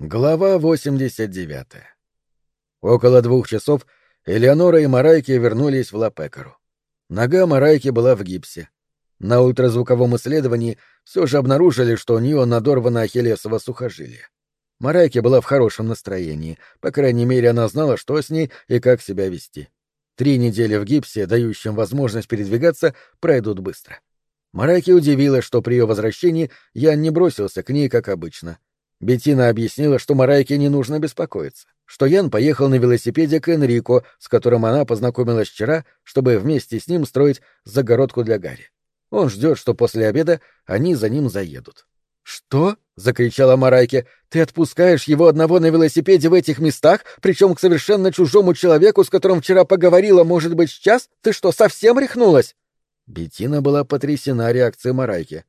Глава 89. Около двух часов Элеонора и Марайки вернулись в Лапекару. Нога Марайки была в гипсе. На ультразвуковом исследовании все же обнаружили, что у нее надорвано ахиллесово сухожилие. Марайки была в хорошем настроении, по крайней мере, она знала, что с ней и как себя вести. Три недели в гипсе, дающим возможность передвигаться, пройдут быстро. Марайки удивилась, что при ее возвращении я не бросился к ней, как обычно — Беттина объяснила, что Марайке не нужно беспокоиться, что Ян поехал на велосипеде к Энрико, с которым она познакомилась вчера, чтобы вместе с ним строить загородку для Гарри. Он ждет, что после обеда они за ним заедут. «Что?» — закричала Марайке. «Ты отпускаешь его одного на велосипеде в этих местах, причем к совершенно чужому человеку, с которым вчера поговорила, может быть, сейчас? Ты что, совсем рехнулась?» Беттина была потрясена реакцией Марайки.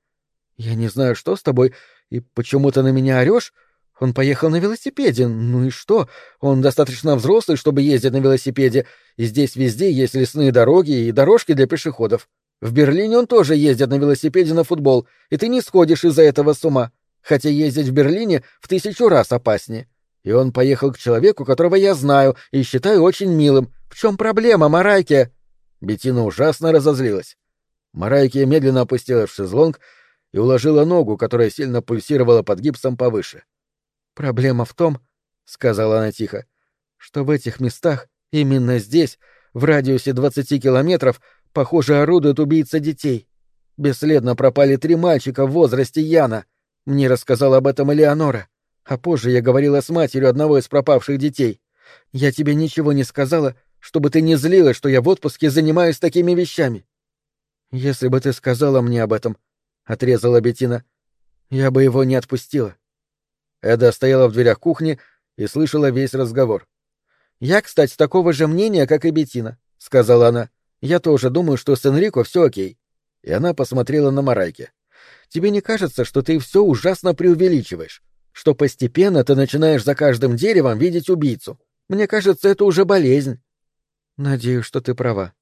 «Я не знаю, что с тобой, и почему ты на меня орешь? Он поехал на велосипеде. Ну и что? Он достаточно взрослый, чтобы ездить на велосипеде, и здесь везде есть лесные дороги и дорожки для пешеходов. В Берлине он тоже ездит на велосипеде на футбол, и ты не сходишь из-за этого с ума. Хотя ездить в Берлине в тысячу раз опаснее. И он поехал к человеку, которого я знаю и считаю очень милым. В чем проблема, Марайке? Бетина ужасно разозлилась. Марайке медленно опустилась в шезлонг и уложила ногу, которая сильно пульсировала под гипсом повыше. «Проблема в том, — сказала она тихо, — что в этих местах, именно здесь, в радиусе двадцати километров, похоже, орудуют убийца детей. Бесследно пропали три мальчика в возрасте Яна. Мне рассказала об этом Элеонора. А позже я говорила с матерью одного из пропавших детей. Я тебе ничего не сказала, чтобы ты не злилась, что я в отпуске занимаюсь такими вещами. Если бы ты сказала мне об этом, отрезала Бетина. Я бы его не отпустила. Эда стояла в дверях кухни и слышала весь разговор. Я, кстати, такого же мнения, как и Бетина, сказала она. Я тоже думаю, что с Энрико все окей. И она посмотрела на Марайке. Тебе не кажется, что ты все ужасно преувеличиваешь? Что постепенно ты начинаешь за каждым деревом видеть убийцу? Мне кажется, это уже болезнь. Надеюсь, что ты права.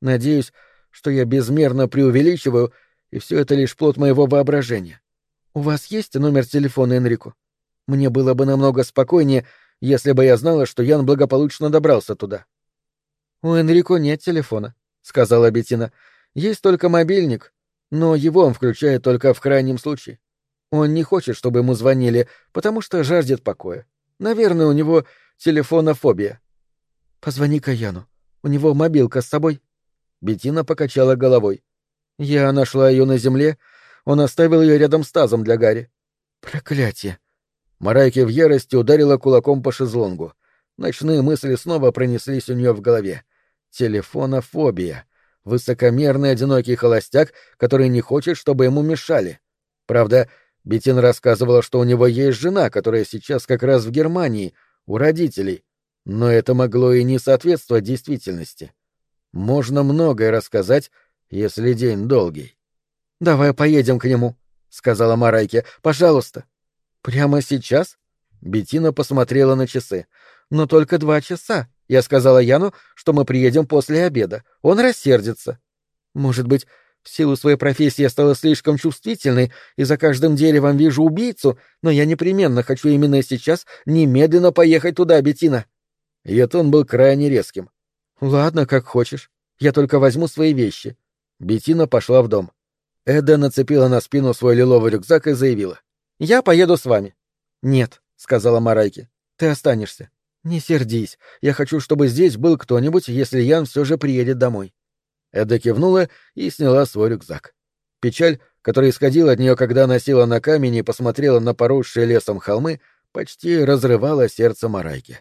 Надеюсь, что я безмерно преувеличиваю и все это лишь плод моего воображения. У вас есть номер телефона Энрику? Мне было бы намного спокойнее, если бы я знала, что Ян благополучно добрался туда. — У Энрико нет телефона, — сказала Бетина. — Есть только мобильник, но его он включает только в крайнем случае. Он не хочет, чтобы ему звонили, потому что жаждет покоя. Наверное, у него телефонофобия. — Позвони-ка Яну. У него мобилка с собой. Бетина покачала головой. Я нашла ее на земле, он оставил ее рядом с тазом для Гарри. Проклятие! Марайки в ярости ударила кулаком по шезлонгу. Ночные мысли снова пронеслись у нее в голове. Телефонофобия. Высокомерный одинокий холостяк, который не хочет, чтобы ему мешали. Правда, Бетин рассказывала, что у него есть жена, которая сейчас как раз в Германии, у родителей. Но это могло и не соответствовать действительности. Можно многое рассказать, если день долгий. — Давай поедем к нему, — сказала Марайке. — Пожалуйста. — Прямо сейчас? Бетина посмотрела на часы. — Но только два часа. Я сказала Яну, что мы приедем после обеда. Он рассердится. Может быть, в силу своей профессии я стала слишком чувствительной и за каждым деревом вижу убийцу, но я непременно хочу именно сейчас немедленно поехать туда, Бетина. Ее тон был крайне резким. — Ладно, как хочешь. Я только возьму свои вещи. Бетина пошла в дом. Эда нацепила на спину свой лиловый рюкзак и заявила. «Я поеду с вами». «Нет», — сказала Марайки. «Ты останешься. Не сердись. Я хочу, чтобы здесь был кто-нибудь, если Ян все же приедет домой». Эда кивнула и сняла свой рюкзак. Печаль, которая исходила от нее, когда она села на камень и посмотрела на поросшие лесом холмы, почти разрывала сердце Марайки.